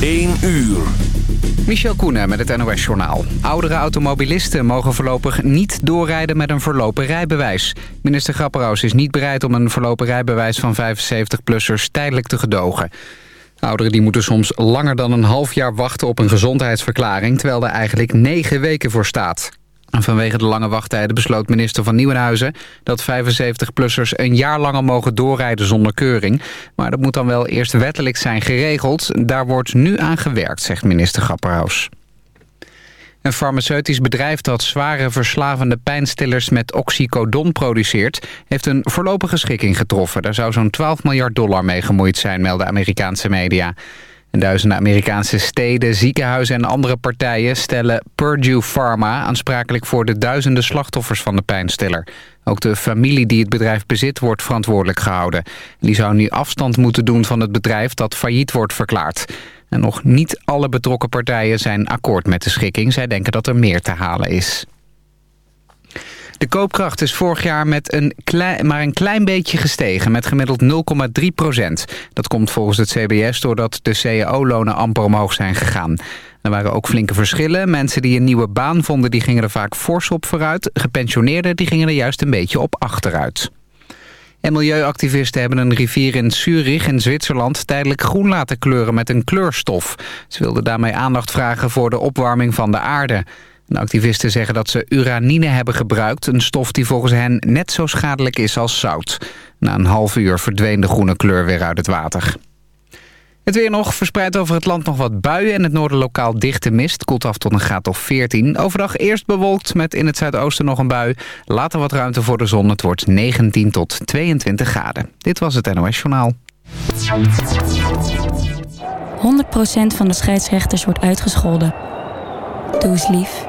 1 uur. Michel Koenen met het NOS-journaal. Oudere automobilisten mogen voorlopig niet doorrijden met een verlopen rijbewijs. Minister Grapperhaus is niet bereid om een verlopen rijbewijs van 75-plussers tijdelijk te gedogen. Ouderen die moeten soms langer dan een half jaar wachten op een gezondheidsverklaring... terwijl er eigenlijk negen weken voor staat. Vanwege de lange wachttijden besloot minister van Nieuwenhuizen... dat 75-plussers een jaar langer mogen doorrijden zonder keuring. Maar dat moet dan wel eerst wettelijk zijn geregeld. Daar wordt nu aan gewerkt, zegt minister Grapperhaus. Een farmaceutisch bedrijf dat zware verslavende pijnstillers met oxycodon produceert... heeft een voorlopige schikking getroffen. Daar zou zo'n 12 miljard dollar mee gemoeid zijn, melden Amerikaanse media. En duizenden Amerikaanse steden, ziekenhuizen en andere partijen stellen Purdue Pharma aansprakelijk voor de duizenden slachtoffers van de pijnstiller. Ook de familie die het bedrijf bezit wordt verantwoordelijk gehouden. Die zou nu afstand moeten doen van het bedrijf dat failliet wordt verklaard. En nog niet alle betrokken partijen zijn akkoord met de schikking. Zij denken dat er meer te halen is. De koopkracht is vorig jaar met een klein, maar een klein beetje gestegen, met gemiddeld 0,3 procent. Dat komt volgens het CBS doordat de cao-lonen amper omhoog zijn gegaan. Er waren ook flinke verschillen. Mensen die een nieuwe baan vonden, die gingen er vaak fors op vooruit. Gepensioneerden, die gingen er juist een beetje op achteruit. En milieuactivisten hebben een rivier in Zurich in Zwitserland tijdelijk groen laten kleuren met een kleurstof. Ze wilden daarmee aandacht vragen voor de opwarming van de aarde. Activisten zeggen dat ze uranine hebben gebruikt... een stof die volgens hen net zo schadelijk is als zout. Na een half uur verdween de groene kleur weer uit het water. Het weer nog, verspreid over het land nog wat buien... en het noorden lokaal dichte mist, koelt af tot een graad of 14. Overdag eerst bewolkt met in het zuidoosten nog een bui. Later wat ruimte voor de zon, het wordt 19 tot 22 graden. Dit was het NOS Journaal. 100% van de scheidsrechters wordt uitgescholden. Doe eens lief.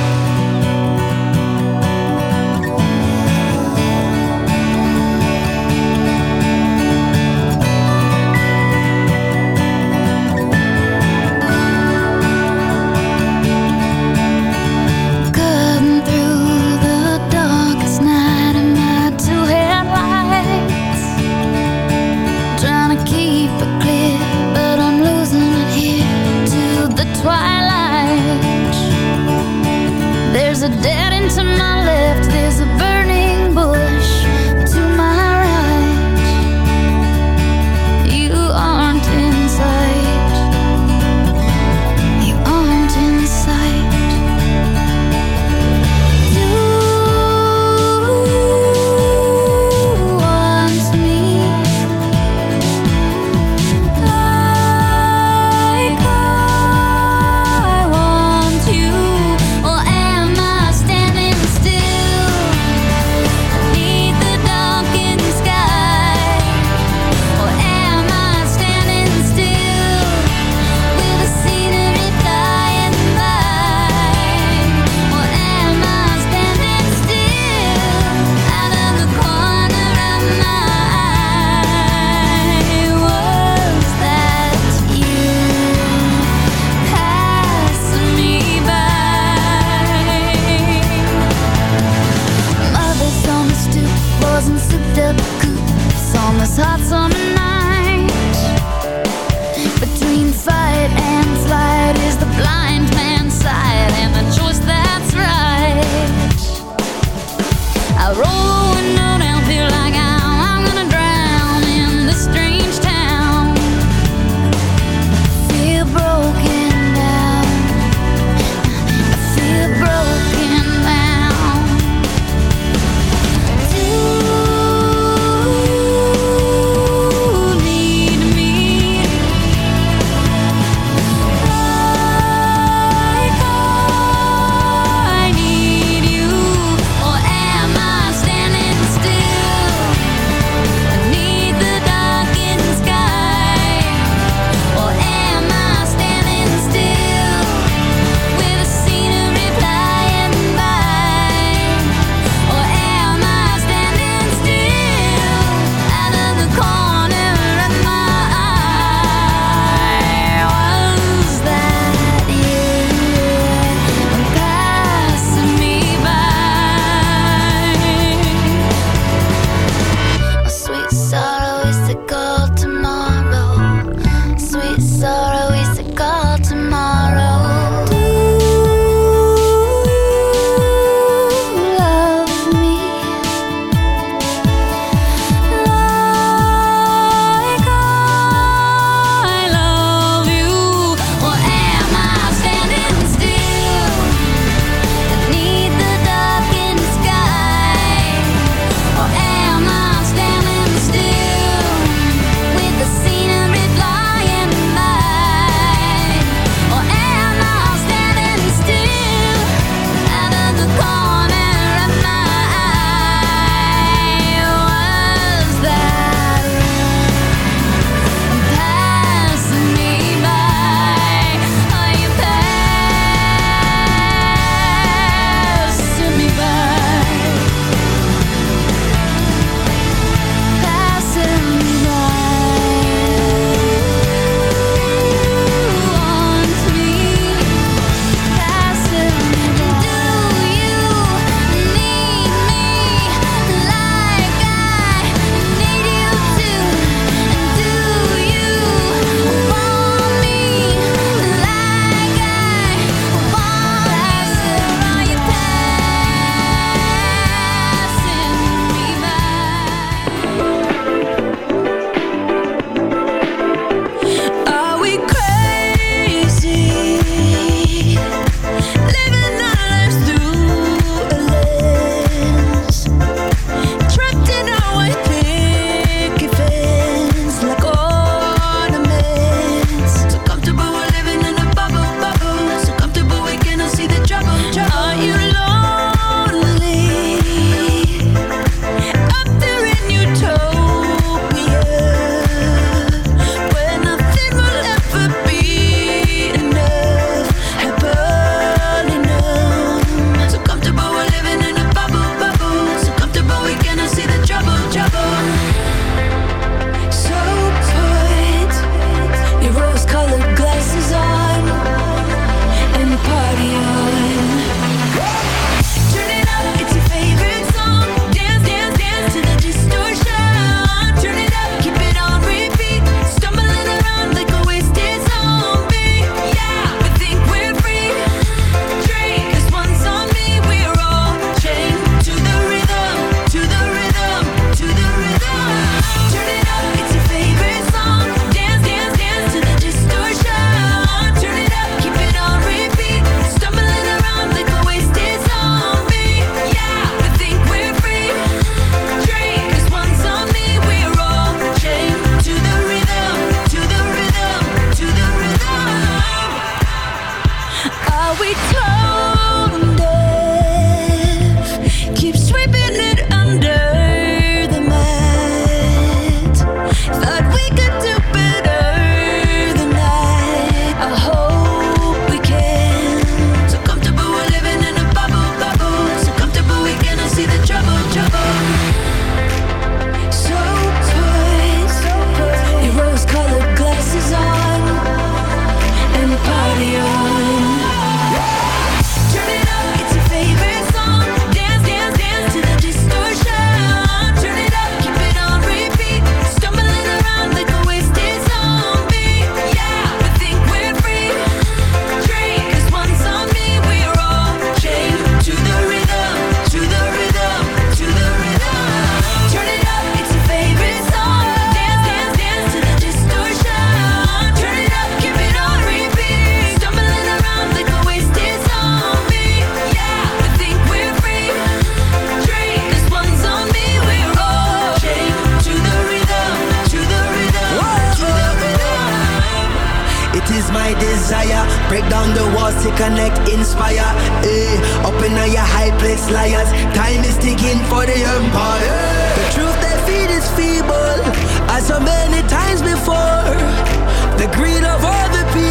Connect, inspire. Eh. Up in your high place, liars. Time is ticking for the empire. The truth they feed is feeble, as so many times before. The greed of all the people.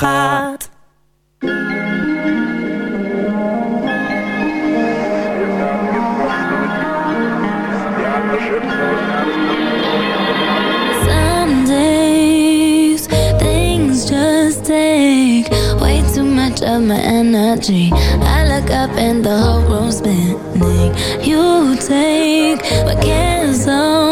gaat. Some days things just take way too much of my energy. I look up and the whole room's spinning. You take my cares on.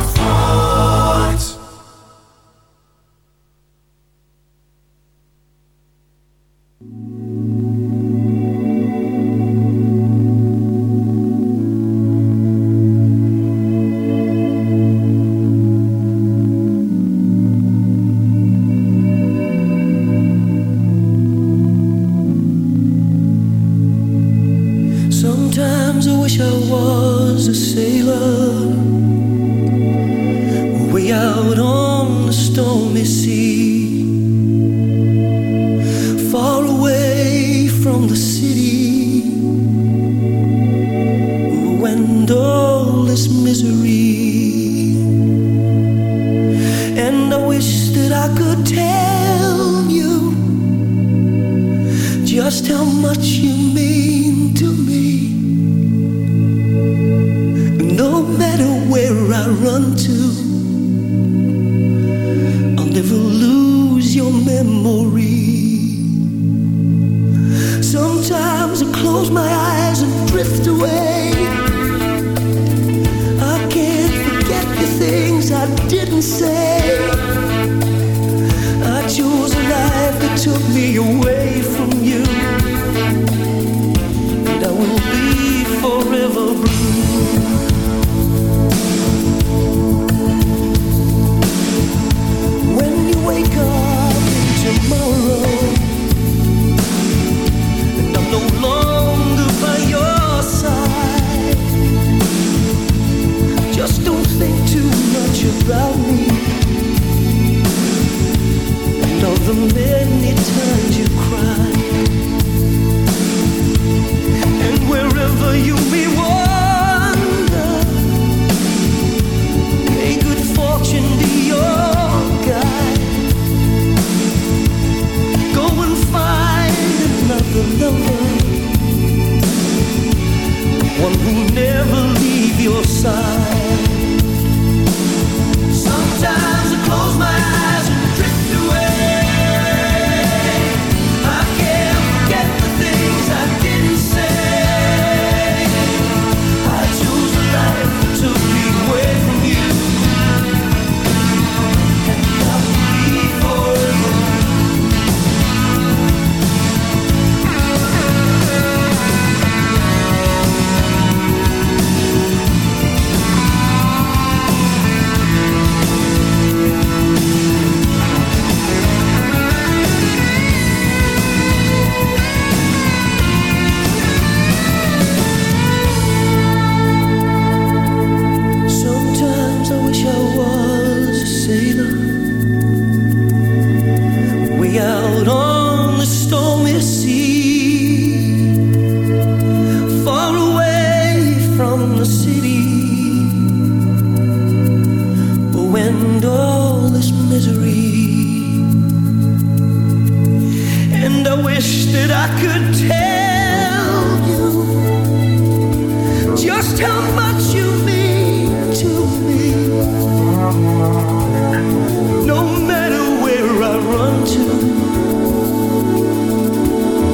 No matter where I run to,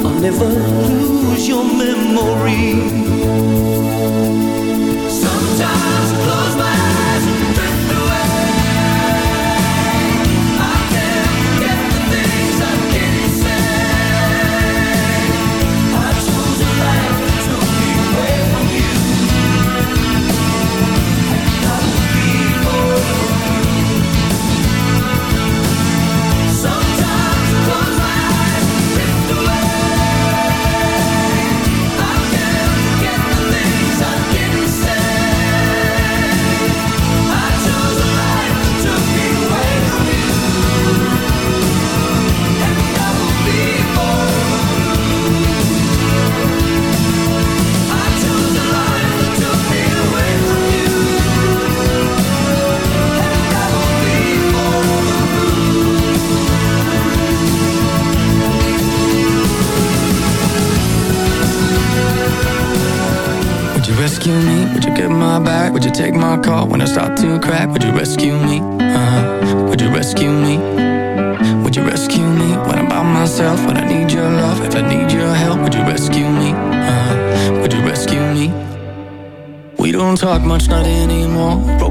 I'll never lose your memory. Sometimes I close my take my call when I start to crack? Would you rescue me? Uh, would you rescue me? Would you rescue me when I'm by myself? When I need your love, if I need your help, would you rescue me? Uh, would you rescue me? We don't talk much, not anymore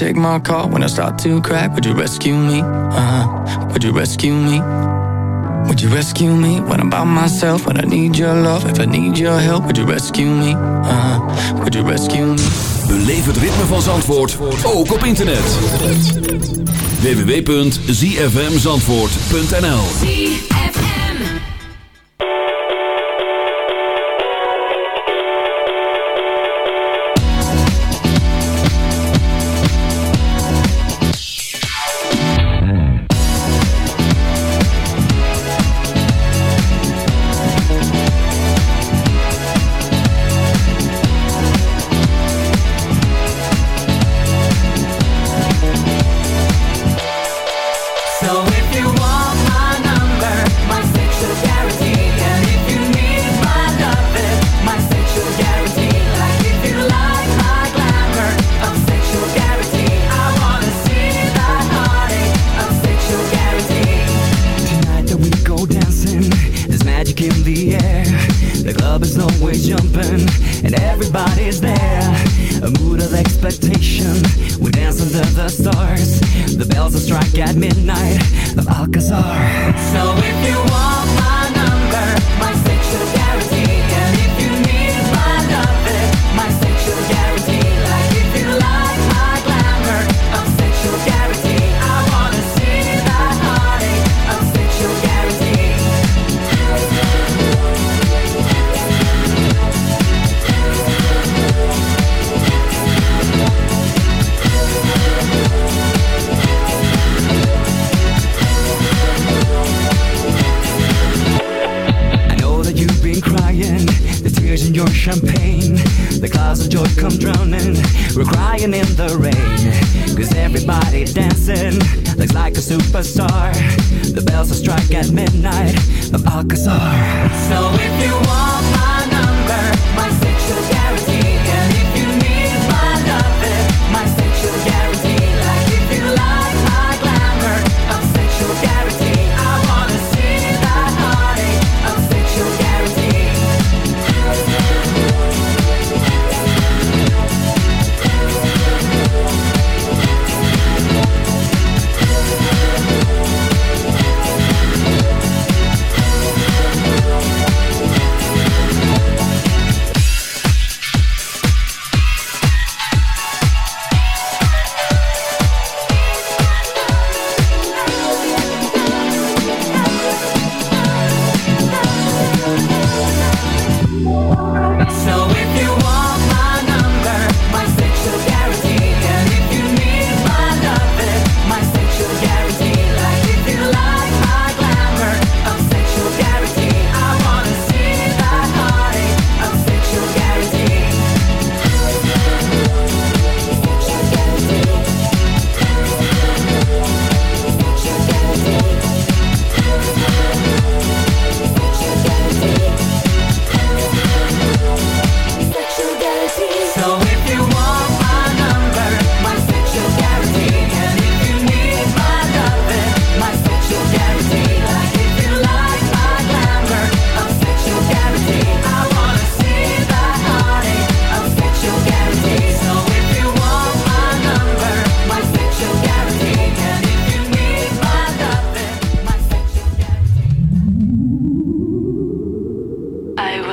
take my call when I start to crack? Would you rescue me? Uh-huh. Would you rescue me? Would you rescue me when I'm by myself? When I need your love, if I need your help, would you rescue me? Uh-huh. Would you rescue me? Beleef het ritme van Zandvoort ook op internet. www.zfmzandvoort.nl body dancing, looks like a superstar. The bells will strike at midnight of Alcazar. So if you want my number, my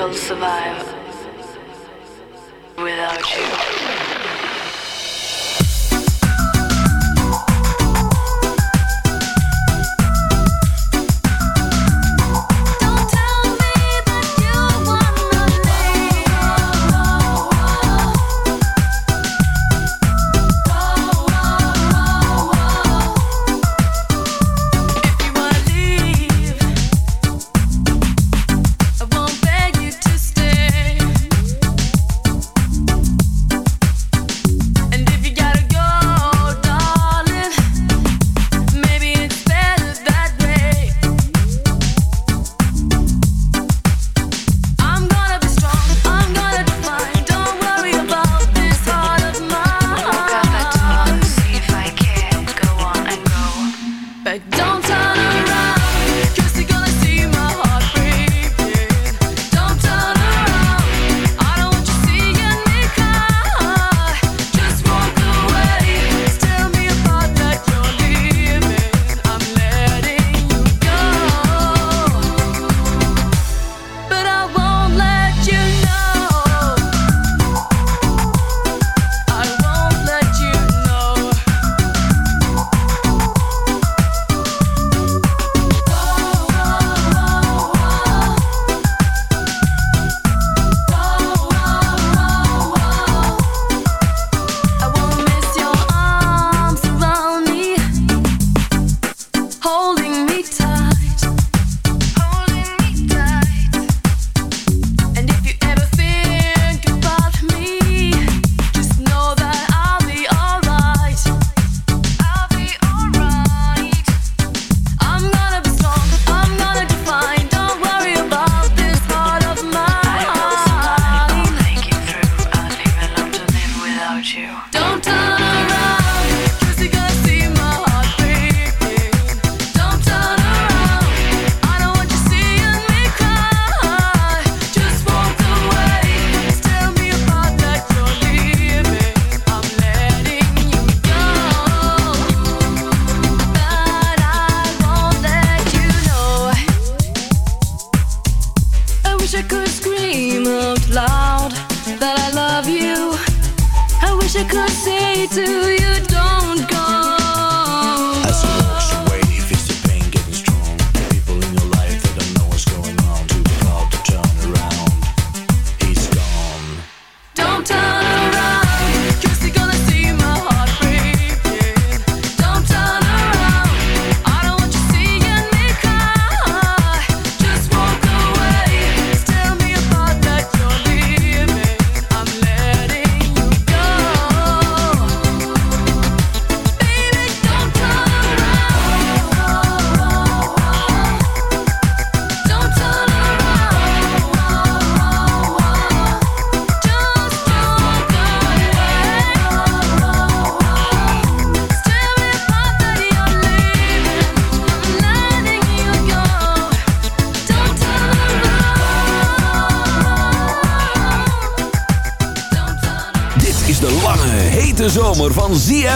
will survive without you.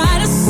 try to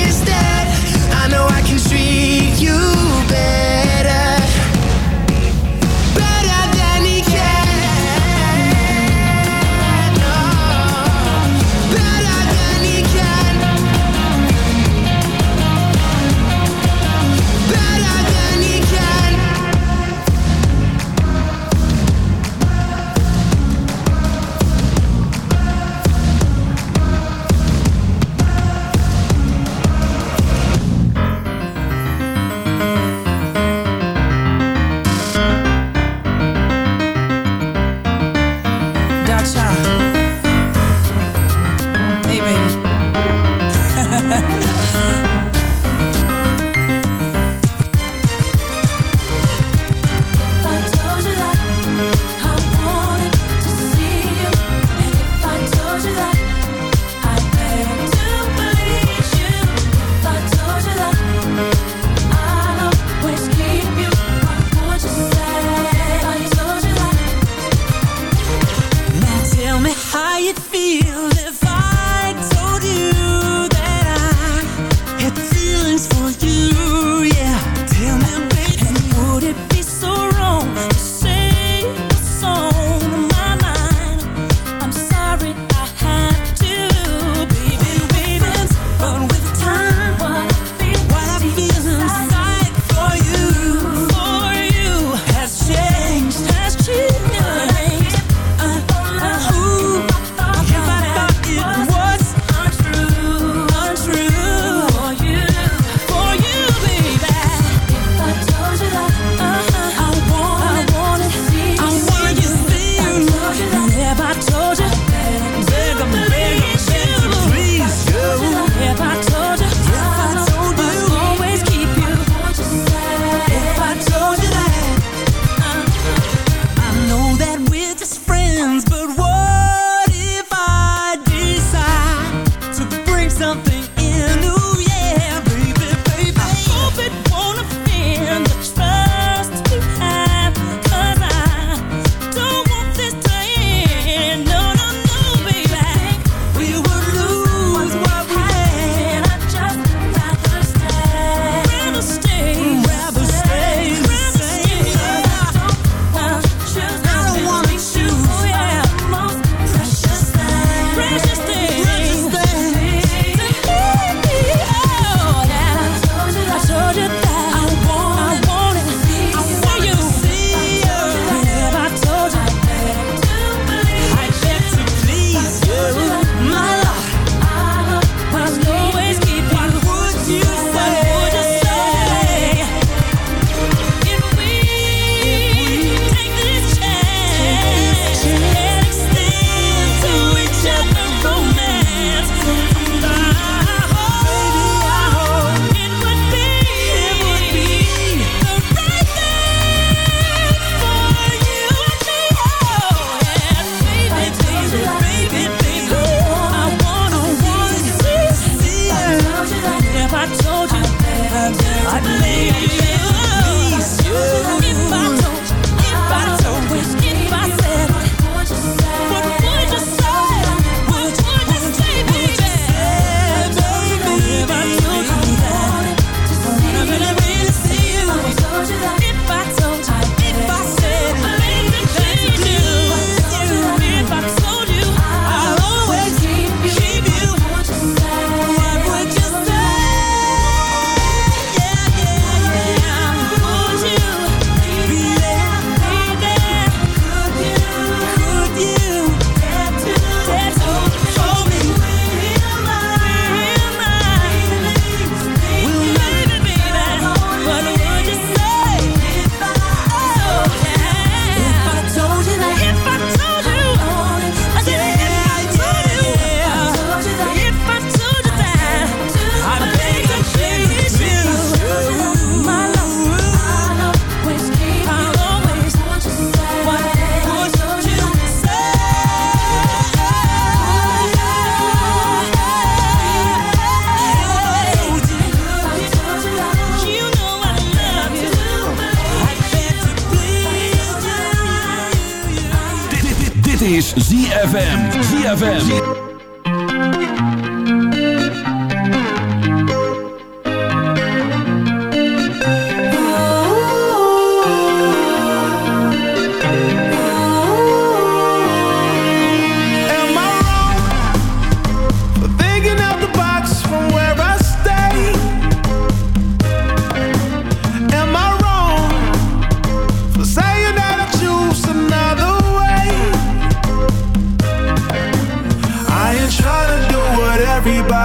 ZFM.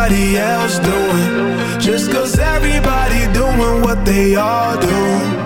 everybody else doing. Just cause everybody doing what they all do.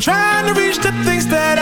trying to reach the things that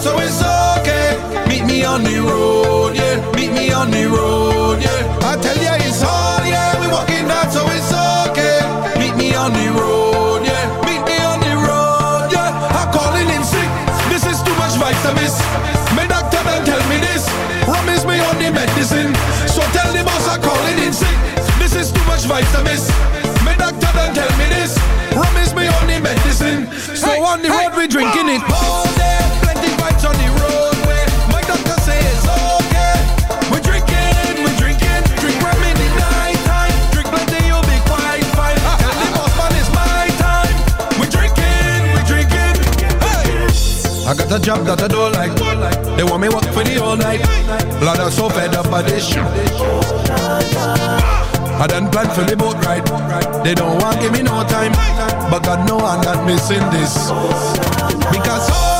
so it's okay. Meet me on the road, yeah. Meet me on the road, yeah. I tell ya it's hard, yeah. We walking out, so it's okay. Meet me on the road, yeah. Meet me on the road, yeah. I'm calling in sick. This is too much vitamins. My doctor done tell me this. Rum is me on the medicine, so tell the boss I'm calling in sick. This is too much vitamins. My doctor done tell me this. Rum is me on the medicine, so hey, on the road we drinking it. Oh. Get a job that I don't like. They want me work for the whole night. Blood, I'm so fed up by this shit. I done plan for the boat ride. They don't want give me no time. But God know I'm not missing this. Because oh,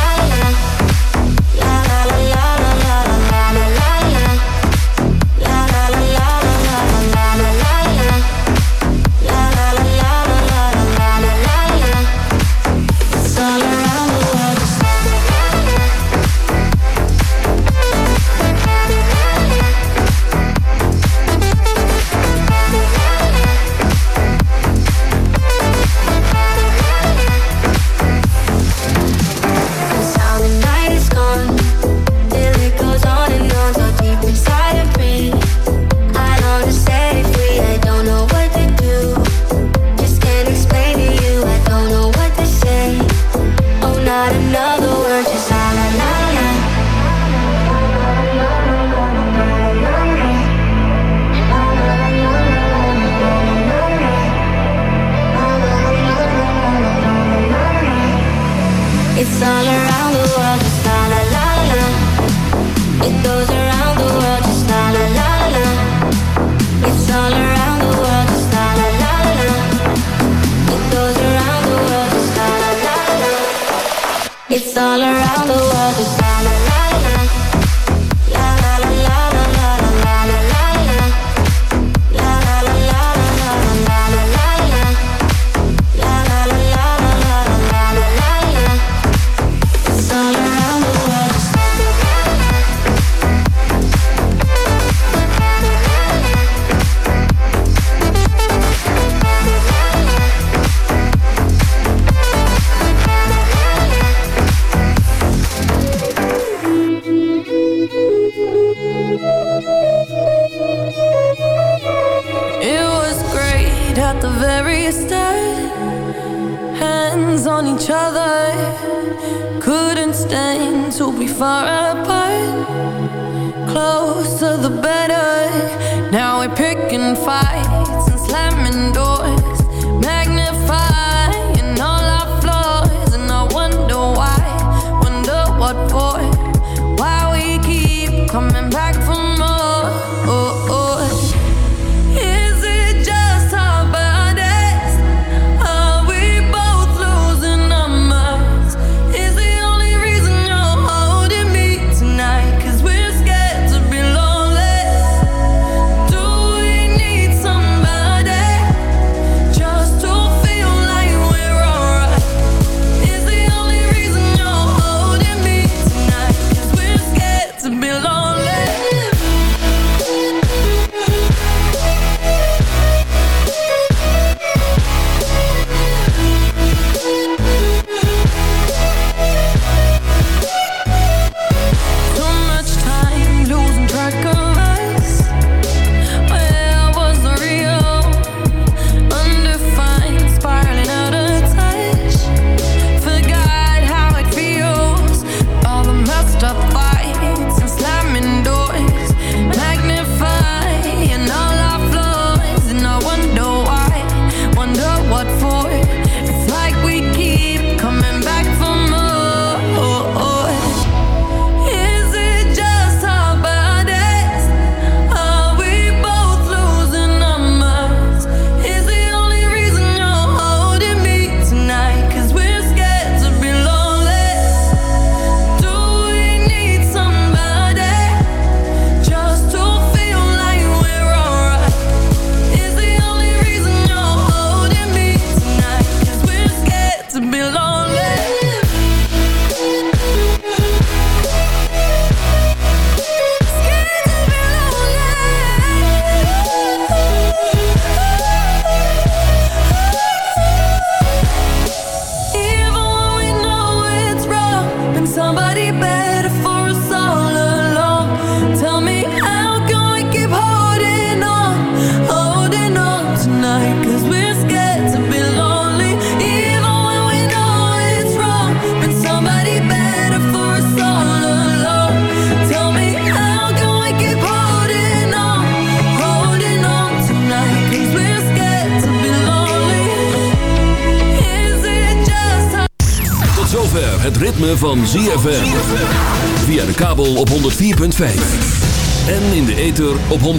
It's all around the world. It's all around the world. far away